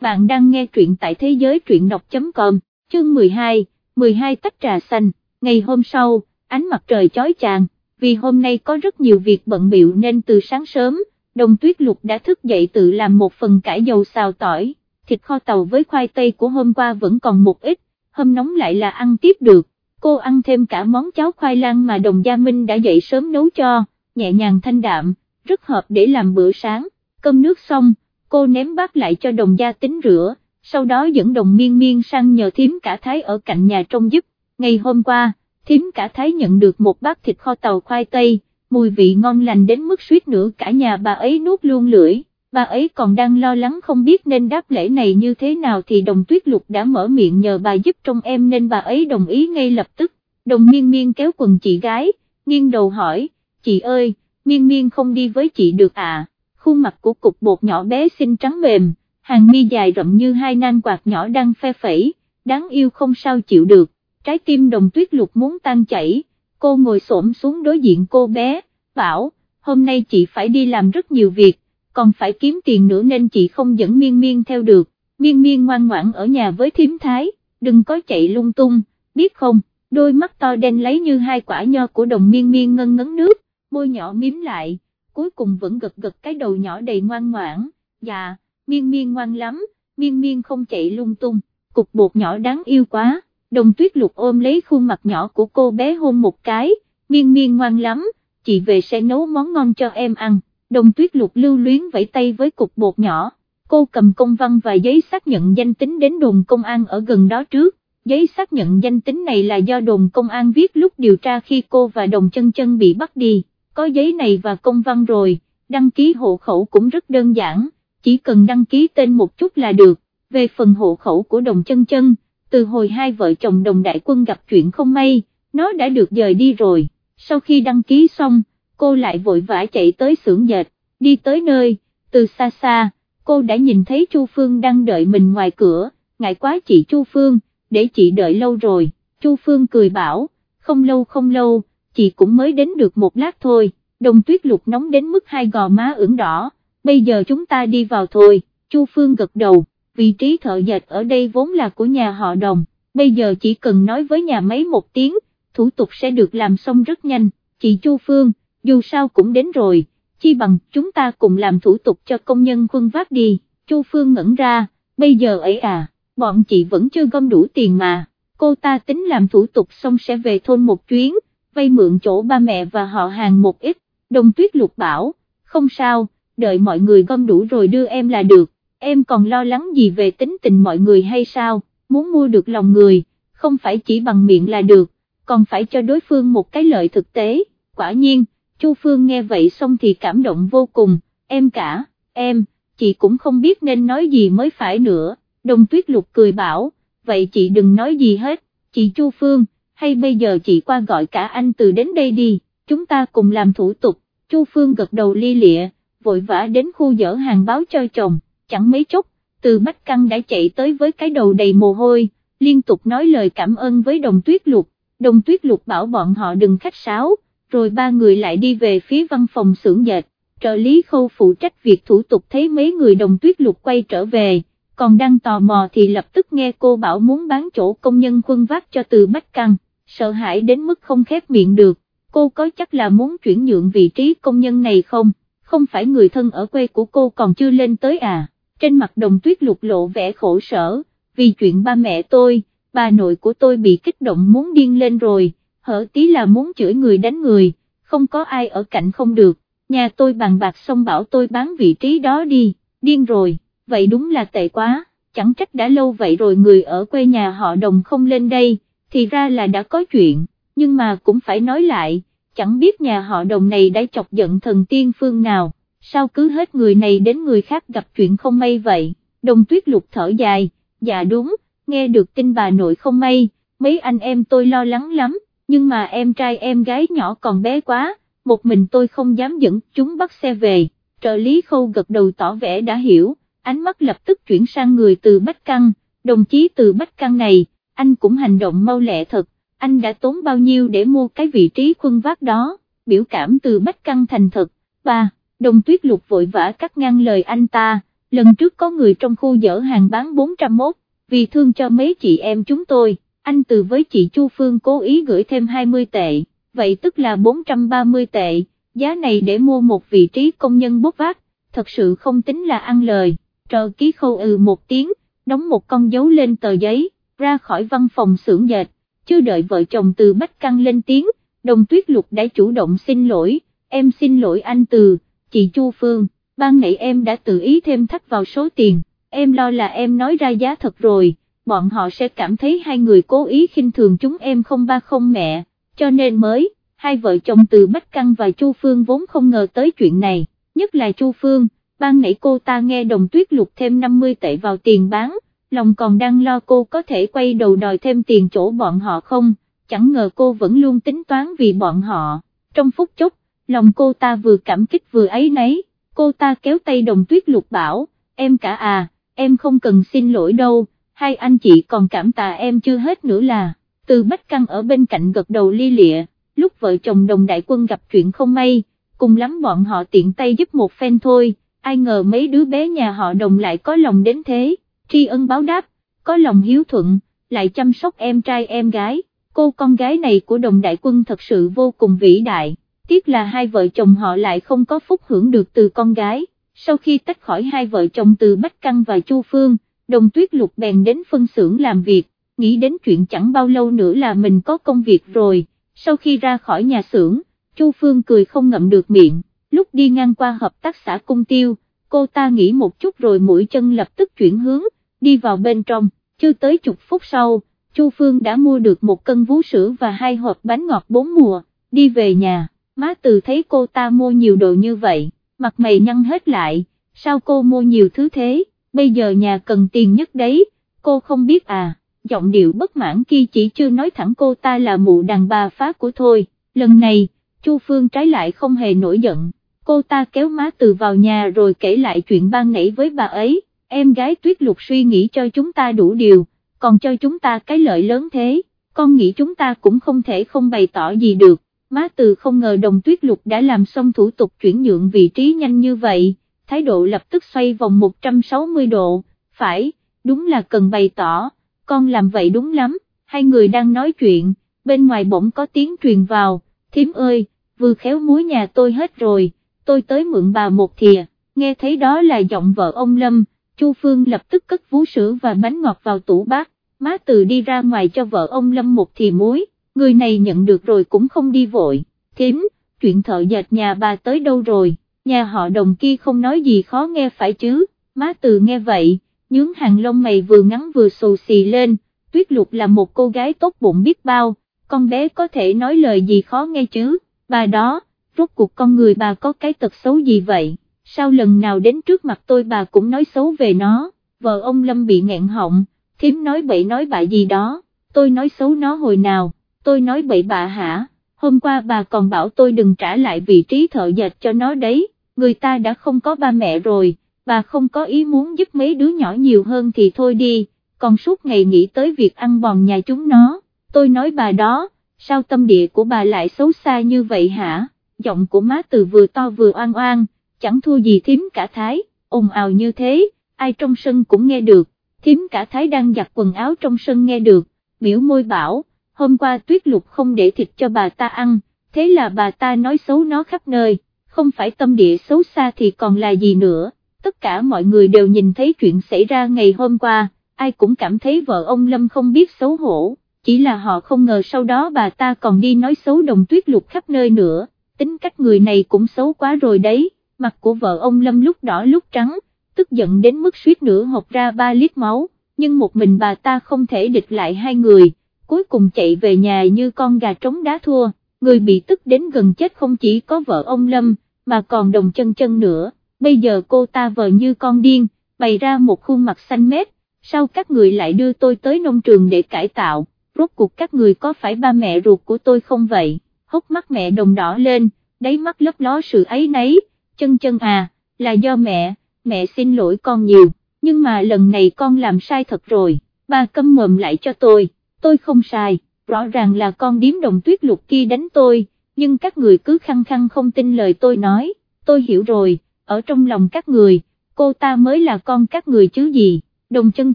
bạn đang nghe truyện tại thế giới truyện đọc.com, chương 12, 12 tách trà xanh, ngày hôm sau, ánh mặt trời chói chang, vì hôm nay có rất nhiều việc bận biệu nên từ sáng sớm, đồng tuyết lục đã thức dậy tự làm một phần cải dầu xào tỏi, thịt kho tàu với khoai tây của hôm qua vẫn còn một ít, hôm nóng lại là ăn tiếp được, cô ăn thêm cả món cháo khoai lang mà đồng gia Minh đã dậy sớm nấu cho, nhẹ nhàng thanh đạm, rất hợp để làm bữa sáng, cơm nước xong cô ném bát lại cho đồng gia tính rửa, sau đó dẫn đồng miên miên sang nhờ thím cả thái ở cạnh nhà trông giúp, ngày hôm qua, thím cả thái nhận được một bát thịt kho tàu khoai tây, mùi vị ngon lành đến mức suýt nữa cả nhà bà ấy nuốt luôn lưỡi, bà ấy còn đang lo lắng không biết nên đáp lễ này như thế nào thì đồng tuyết lục đã mở miệng nhờ bà giúp trong em nên bà ấy đồng ý ngay lập tức, đồng miên miên kéo quần chị gái, nghiêng đầu hỏi, chị ơi, miên miên không đi với chị được à? Khuôn mặt của cục bột nhỏ bé xinh trắng mềm, hàng mi dài rậm như hai nan quạt nhỏ đang phe phẩy, đáng yêu không sao chịu được, trái tim đồng tuyết lục muốn tan chảy, cô ngồi xổm xuống đối diện cô bé, bảo, hôm nay chị phải đi làm rất nhiều việc, còn phải kiếm tiền nữa nên chị không dẫn miên miên theo được, miên miên ngoan ngoãn ở nhà với thím thái, đừng có chạy lung tung, biết không, đôi mắt to đen lấy như hai quả nho của đồng miên miên ngân ngấn nước, môi nhỏ miếm lại cuối cùng vẫn gật gật cái đầu nhỏ đầy ngoan ngoãn, dạ, miên miên ngoan lắm, miên miên không chạy lung tung, cục bột nhỏ đáng yêu quá, đồng tuyết lục ôm lấy khuôn mặt nhỏ của cô bé hôn một cái, miên miên ngoan lắm, chị về sẽ nấu món ngon cho em ăn, đồng tuyết lục lưu luyến vẫy tay với cục bột nhỏ, cô cầm công văn và giấy xác nhận danh tính đến đồn công an ở gần đó trước. Giấy xác nhận danh tính này là do đồn công an viết lúc điều tra khi cô và đồng chân chân bị bắt đi có giấy này và công văn rồi, đăng ký hộ khẩu cũng rất đơn giản, chỉ cần đăng ký tên một chút là được, về phần hộ khẩu của đồng chân chân, từ hồi hai vợ chồng đồng đại quân gặp chuyện không may, nó đã được dời đi rồi, sau khi đăng ký xong, cô lại vội vã chạy tới xưởng dệt, đi tới nơi, từ xa xa, cô đã nhìn thấy Chu Phương đang đợi mình ngoài cửa, ngại quá chị Chu Phương, để chị đợi lâu rồi, Chu Phương cười bảo, không lâu không lâu, chị cũng mới đến được một lát thôi, đồng tuyết lục nóng đến mức hai gò má ửng đỏ, bây giờ chúng ta đi vào thôi, Chu Phương gật đầu, vị trí thợ dệt ở đây vốn là của nhà họ đồng, bây giờ chỉ cần nói với nhà máy một tiếng, thủ tục sẽ được làm xong rất nhanh, chị Chu Phương, dù sao cũng đến rồi, chi bằng chúng ta cùng làm thủ tục cho công nhân quân vác đi, Chu Phương ngẩn ra, bây giờ ấy à, bọn chị vẫn chưa gom đủ tiền mà, cô ta tính làm thủ tục xong sẽ về thôn một chuyến, vay mượn chỗ ba mẹ và họ hàng một ít, đồng tuyết lục bảo, không sao, đợi mọi người gom đủ rồi đưa em là được, em còn lo lắng gì về tính tình mọi người hay sao, muốn mua được lòng người, không phải chỉ bằng miệng là được, còn phải cho đối phương một cái lợi thực tế, quả nhiên, Chu Phương nghe vậy xong thì cảm động vô cùng, em cả, em, chị cũng không biết nên nói gì mới phải nữa, đồng tuyết lục cười bảo, vậy chị đừng nói gì hết, chị Chu Phương, hay bây giờ chị qua gọi cả anh từ đến đây đi, chúng ta cùng làm thủ tục, Chu Phương gật đầu ly lịa, vội vã đến khu dở hàng báo cho chồng, chẳng mấy chốc, từ Bách Căng đã chạy tới với cái đầu đầy mồ hôi, liên tục nói lời cảm ơn với đồng tuyết lục, đồng tuyết lục bảo bọn họ đừng khách sáo, rồi ba người lại đi về phía văn phòng xưởng dệt, trợ lý khâu phụ trách việc thủ tục thấy mấy người đồng tuyết lục quay trở về còn đang tò mò thì lập tức nghe cô bảo muốn bán chỗ công nhân quân vác cho từ Bách Căng sợ hãi đến mức không khép miệng được, cô có chắc là muốn chuyển nhượng vị trí công nhân này không, không phải người thân ở quê của cô còn chưa lên tới à, trên mặt đồng tuyết lục lộ vẻ khổ sở, vì chuyện ba mẹ tôi, bà nội của tôi bị kích động muốn điên lên rồi, hở tí là muốn chửi người đánh người, không có ai ở cạnh không được, nhà tôi bàn bạc xong bảo tôi bán vị trí đó đi, điên rồi, vậy đúng là tệ quá, chẳng trách đã lâu vậy rồi người ở quê nhà họ đồng không lên đây thì ra là đã có chuyện, nhưng mà cũng phải nói lại, chẳng biết nhà họ đồng này đã chọc giận thần tiên phương nào, sao cứ hết người này đến người khác gặp chuyện không may vậy, đồng tuyết lục thở dài, dạ đúng, nghe được tin bà nội không may, mấy anh em tôi lo lắng lắm, nhưng mà em trai em gái nhỏ còn bé quá, một mình tôi không dám dẫn chúng bắt xe về, trợ lý khâu gật đầu tỏ vẻ đã hiểu, ánh mắt lập tức chuyển sang người từ Bách Căng, đồng chí từ Bách Căng này, anh cũng hành động mau lẹ thật, anh đã tốn bao nhiêu để mua cái vị trí khuân vác đó, biểu cảm từ bách căng thành thật, ba, đồng tuyết lục vội vã cắt ngang lời anh ta, lần trước có người trong khu dỡ hàng bán 401, vì thương cho mấy chị em chúng tôi, anh từ với chị Chu Phương cố ý gửi thêm 20 tệ, vậy tức là 430 tệ, giá này để mua một vị trí công nhân bốc vác, thật sự không tính là ăn lời, trợ ký khâu ừ một tiếng, đóng một con dấu lên tờ giấy, ra khỏi văn phòng xưởng dệt, chưa đợi vợ chồng từ Bách Căng lên tiếng, đồng tuyết lục đã chủ động xin lỗi, em xin lỗi anh từ, chị Chu Phương, ban nãy em đã tự ý thêm thắt vào số tiền, em lo là em nói ra giá thật rồi, bọn họ sẽ cảm thấy hai người cố ý khinh thường chúng em không ba không mẹ, cho nên mới, hai vợ chồng từ Bách Căng và Chu Phương vốn không ngờ tới chuyện này, nhất là Chu Phương, ban nãy cô ta nghe đồng tuyết lục thêm 50 tệ vào tiền bán, lòng còn đang lo cô có thể quay đầu đòi thêm tiền chỗ bọn họ không, chẳng ngờ cô vẫn luôn tính toán vì bọn họ, trong phút chốc, lòng cô ta vừa cảm kích vừa ấy nấy, cô ta kéo tay đồng tuyết lục bảo, em cả à, em không cần xin lỗi đâu, hai anh chị còn cảm tạ em chưa hết nữa là, từ Bách Căng ở bên cạnh gật đầu li lịa, lúc vợ chồng đồng đại quân gặp chuyện không may, cùng lắm bọn họ tiện tay giúp một phen thôi, ai ngờ mấy đứa bé nhà họ đồng lại có lòng đến thế tri ân báo đáp, có lòng hiếu thuận, lại chăm sóc em trai em gái, cô con gái này của đồng đại quân thật sự vô cùng vĩ đại, tiếc là hai vợ chồng họ lại không có phúc hưởng được từ con gái, sau khi tách khỏi hai vợ chồng từ Bách Căng và Chu Phương, đồng tuyết lục bèn đến phân xưởng làm việc, nghĩ đến chuyện chẳng bao lâu nữa là mình có công việc rồi, sau khi ra khỏi nhà xưởng, Chu Phương cười không ngậm được miệng, lúc đi ngang qua hợp tác xã cung tiêu, cô ta nghĩ một chút rồi mũi chân lập tức chuyển hướng, đi vào bên trong, chưa tới chục phút sau, Chu Phương đã mua được một cân vú sữa và hai hộp bánh ngọt bốn mùa, đi về nhà, má từ thấy cô ta mua nhiều đồ như vậy, mặt mày nhăn hết lại, sao cô mua nhiều thứ thế, bây giờ nhà cần tiền nhất đấy, cô không biết à, giọng điệu bất mãn kia chỉ chưa nói thẳng cô ta là mụ đàn bà phá của thôi, lần này, Chu Phương trái lại không hề nổi giận, cô ta kéo má từ vào nhà rồi kể lại chuyện ban nãy với bà ấy, em gái tuyết lục suy nghĩ cho chúng ta đủ điều, còn cho chúng ta cái lợi lớn thế, con nghĩ chúng ta cũng không thể không bày tỏ gì được, má từ không ngờ đồng tuyết lục đã làm xong thủ tục chuyển nhượng vị trí nhanh như vậy, thái độ lập tức xoay vòng 160 độ, phải, đúng là cần bày tỏ, con làm vậy đúng lắm, hai người đang nói chuyện, bên ngoài bỗng có tiếng truyền vào, thím ơi, vừa khéo muối nhà tôi hết rồi, tôi tới mượn bà một thìa, nghe thấy đó là giọng vợ ông Lâm, Chu Phương lập tức cất vú sữa và bánh ngọt vào tủ bát, má từ đi ra ngoài cho vợ ông Lâm một thì muối, người này nhận được rồi cũng không đi vội, thím, chuyện thợ dệt nhà bà tới đâu rồi, nhà họ đồng kia không nói gì khó nghe phải chứ, má từ nghe vậy, nhướng hàng lông mày vừa ngắn vừa xù xì lên, tuyết lục là một cô gái tốt bụng biết bao, con bé có thể nói lời gì khó nghe chứ, bà đó, rốt cuộc con người bà có cái tật xấu gì vậy? Sao lần nào đến trước mặt tôi bà cũng nói xấu về nó, vợ ông Lâm bị nghẹn họng, thím nói bậy nói bạ gì đó, tôi nói xấu nó hồi nào, tôi nói bậy bạ hả, hôm qua bà còn bảo tôi đừng trả lại vị trí thợ dệt cho nó đấy, người ta đã không có ba mẹ rồi, bà không có ý muốn giúp mấy đứa nhỏ nhiều hơn thì thôi đi, còn suốt ngày nghĩ tới việc ăn bòn nhà chúng nó, tôi nói bà đó, sao tâm địa của bà lại xấu xa như vậy hả, giọng của má từ vừa to vừa oan oan chẳng thua gì thím cả thái, ồn ào như thế, ai trong sân cũng nghe được, thím cả thái đang giặt quần áo trong sân nghe được, biểu môi bảo, hôm qua tuyết lục không để thịt cho bà ta ăn, thế là bà ta nói xấu nó khắp nơi, không phải tâm địa xấu xa thì còn là gì nữa, tất cả mọi người đều nhìn thấy chuyện xảy ra ngày hôm qua, ai cũng cảm thấy vợ ông Lâm không biết xấu hổ, chỉ là họ không ngờ sau đó bà ta còn đi nói xấu đồng tuyết lục khắp nơi nữa, tính cách người này cũng xấu quá rồi đấy mặt của vợ ông Lâm lúc đỏ lúc trắng, tức giận đến mức suýt nữa hộc ra 3 lít máu, nhưng một mình bà ta không thể địch lại hai người, cuối cùng chạy về nhà như con gà trống đá thua, người bị tức đến gần chết không chỉ có vợ ông Lâm, mà còn đồng chân chân nữa, bây giờ cô ta vợ như con điên, bày ra một khuôn mặt xanh mét, sao các người lại đưa tôi tới nông trường để cải tạo, rốt cuộc các người có phải ba mẹ ruột của tôi không vậy, hốc mắt mẹ đồng đỏ lên, đáy mắt lấp ló sự ấy nấy chân chân à, là do mẹ, mẹ xin lỗi con nhiều, nhưng mà lần này con làm sai thật rồi, ba câm mồm lại cho tôi, tôi không sai, rõ ràng là con điếm đồng tuyết lục kia đánh tôi, nhưng các người cứ khăng khăng không tin lời tôi nói, tôi hiểu rồi, ở trong lòng các người, cô ta mới là con các người chứ gì, đồng chân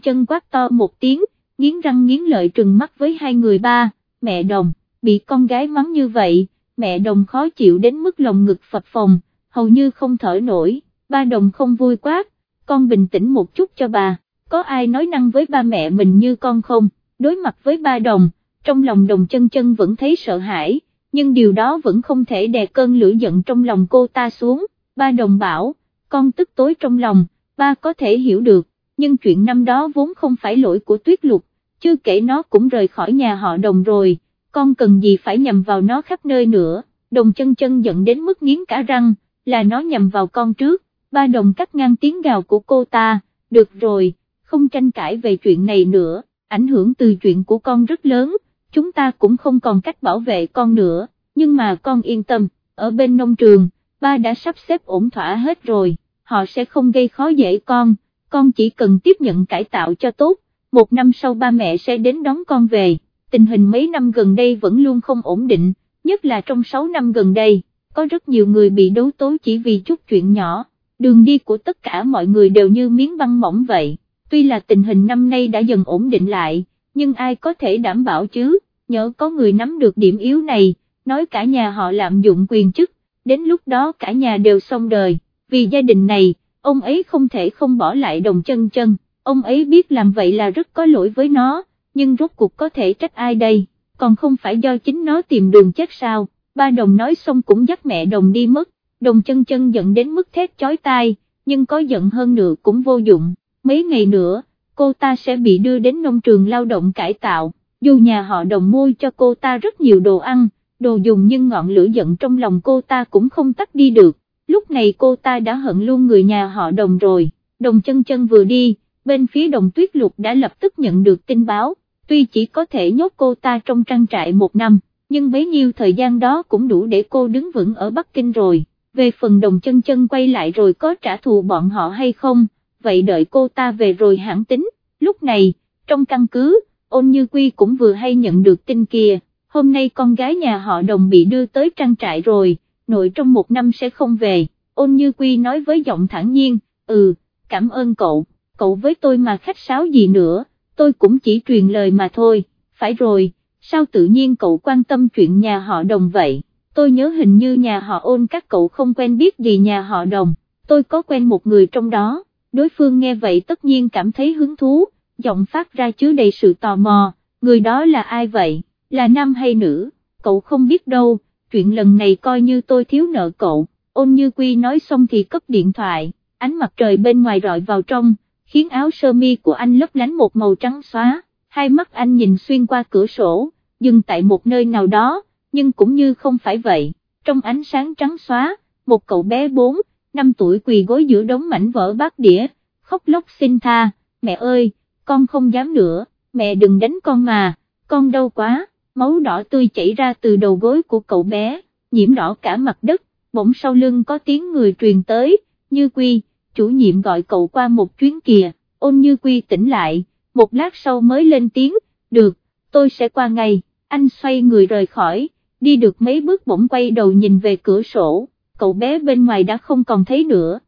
chân quát to một tiếng, nghiến răng nghiến lợi trừng mắt với hai người ba, mẹ đồng, bị con gái mắng như vậy, mẹ đồng khó chịu đến mức lòng ngực phập phồng, hầu như không thở nổi, ba đồng không vui quá con bình tĩnh một chút cho bà, có ai nói năng với ba mẹ mình như con không, đối mặt với ba đồng, trong lòng đồng chân chân vẫn thấy sợ hãi, nhưng điều đó vẫn không thể đè cơn lửa giận trong lòng cô ta xuống, ba đồng bảo, con tức tối trong lòng, ba có thể hiểu được, nhưng chuyện năm đó vốn không phải lỗi của tuyết lục, chưa kể nó cũng rời khỏi nhà họ đồng rồi, con cần gì phải nhầm vào nó khắp nơi nữa, đồng chân chân giận đến mức nghiến cả răng, là nó nhầm vào con trước, ba đồng cắt ngang tiếng gào của cô ta, được rồi, không tranh cãi về chuyện này nữa, ảnh hưởng từ chuyện của con rất lớn, chúng ta cũng không còn cách bảo vệ con nữa, nhưng mà con yên tâm, ở bên nông trường, ba đã sắp xếp ổn thỏa hết rồi, họ sẽ không gây khó dễ con, con chỉ cần tiếp nhận cải tạo cho tốt, một năm sau ba mẹ sẽ đến đón con về, tình hình mấy năm gần đây vẫn luôn không ổn định, nhất là trong 6 năm gần đây, có rất nhiều người bị đấu tố chỉ vì chút chuyện nhỏ, đường đi của tất cả mọi người đều như miếng băng mỏng vậy, tuy là tình hình năm nay đã dần ổn định lại, nhưng ai có thể đảm bảo chứ, nhớ có người nắm được điểm yếu này, nói cả nhà họ lạm dụng quyền chức, đến lúc đó cả nhà đều xong đời, vì gia đình này, ông ấy không thể không bỏ lại đồng chân chân, ông ấy biết làm vậy là rất có lỗi với nó, nhưng rốt cuộc có thể trách ai đây, còn không phải do chính nó tìm đường chết sao, ba đồng nói xong cũng dắt mẹ đồng đi mất, đồng chân chân giận đến mức thét chói tai, nhưng có giận hơn nữa cũng vô dụng, mấy ngày nữa, cô ta sẽ bị đưa đến nông trường lao động cải tạo, dù nhà họ đồng mua cho cô ta rất nhiều đồ ăn, đồ dùng nhưng ngọn lửa giận trong lòng cô ta cũng không tắt đi được, lúc này cô ta đã hận luôn người nhà họ đồng rồi, đồng chân chân vừa đi, bên phía đồng tuyết lục đã lập tức nhận được tin báo, tuy chỉ có thể nhốt cô ta trong trang trại một năm, nhưng bấy nhiêu thời gian đó cũng đủ để cô đứng vững ở Bắc Kinh rồi, về phần đồng chân chân quay lại rồi có trả thù bọn họ hay không, vậy đợi cô ta về rồi hãng tính, lúc này, trong căn cứ, ôn như quy cũng vừa hay nhận được tin kia, hôm nay con gái nhà họ đồng bị đưa tới trang trại rồi, nội trong một năm sẽ không về, ôn như quy nói với giọng thẳng nhiên, ừ, cảm ơn cậu, cậu với tôi mà khách sáo gì nữa, tôi cũng chỉ truyền lời mà thôi, phải rồi, sao tự nhiên cậu quan tâm chuyện nhà họ đồng vậy, tôi nhớ hình như nhà họ ôn các cậu không quen biết gì nhà họ đồng, tôi có quen một người trong đó, đối phương nghe vậy tất nhiên cảm thấy hứng thú, giọng phát ra chứa đầy sự tò mò, người đó là ai vậy, là nam hay nữ, cậu không biết đâu, chuyện lần này coi như tôi thiếu nợ cậu, ôn như quy nói xong thì cấp điện thoại, ánh mặt trời bên ngoài rọi vào trong, khiến áo sơ mi của anh lấp lánh một màu trắng xóa, hai mắt anh nhìn xuyên qua cửa sổ, dừng tại một nơi nào đó, nhưng cũng như không phải vậy, trong ánh sáng trắng xóa, một cậu bé 4, 5 tuổi quỳ gối giữa đống mảnh vỡ bát đĩa, khóc lóc xin tha, mẹ ơi, con không dám nữa, mẹ đừng đánh con mà, con đau quá, máu đỏ tươi chảy ra từ đầu gối của cậu bé, nhiễm đỏ cả mặt đất, bỗng sau lưng có tiếng người truyền tới, như quy, chủ nhiệm gọi cậu qua một chuyến kìa, ôn như quy tỉnh lại, một lát sau mới lên tiếng, được, tôi sẽ qua ngay, anh xoay người rời khỏi, đi được mấy bước bỗng quay đầu nhìn về cửa sổ, cậu bé bên ngoài đã không còn thấy nữa,